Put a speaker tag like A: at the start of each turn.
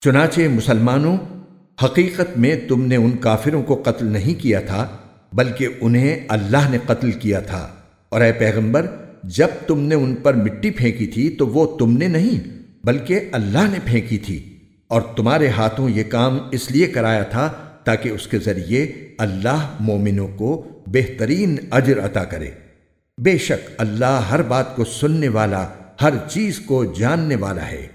A: چنانچہ مسلمانوں، حقیقت میں تم نے ان کافروں کو قتل نہیں کیا تھا، بلکہ انہیں اللہ نے قتل کیا تھا۔ اور اے پیغمبر، جب تم نے ان پر مٹی پھینکی تھی تو وہ تم نے نہیں، بلکہ اللہ نے پھینکی تھی۔ اور تمہارے ہاتھوں یہ کام اس لیے کرایا تھا تاکہ اس کے ذریعے اللہ مومنوں کو بہترین اجر عطا کرے۔ بے شک اللہ ہر بات کو سننے والا، ہر چیز کو جاننے والا ہے۔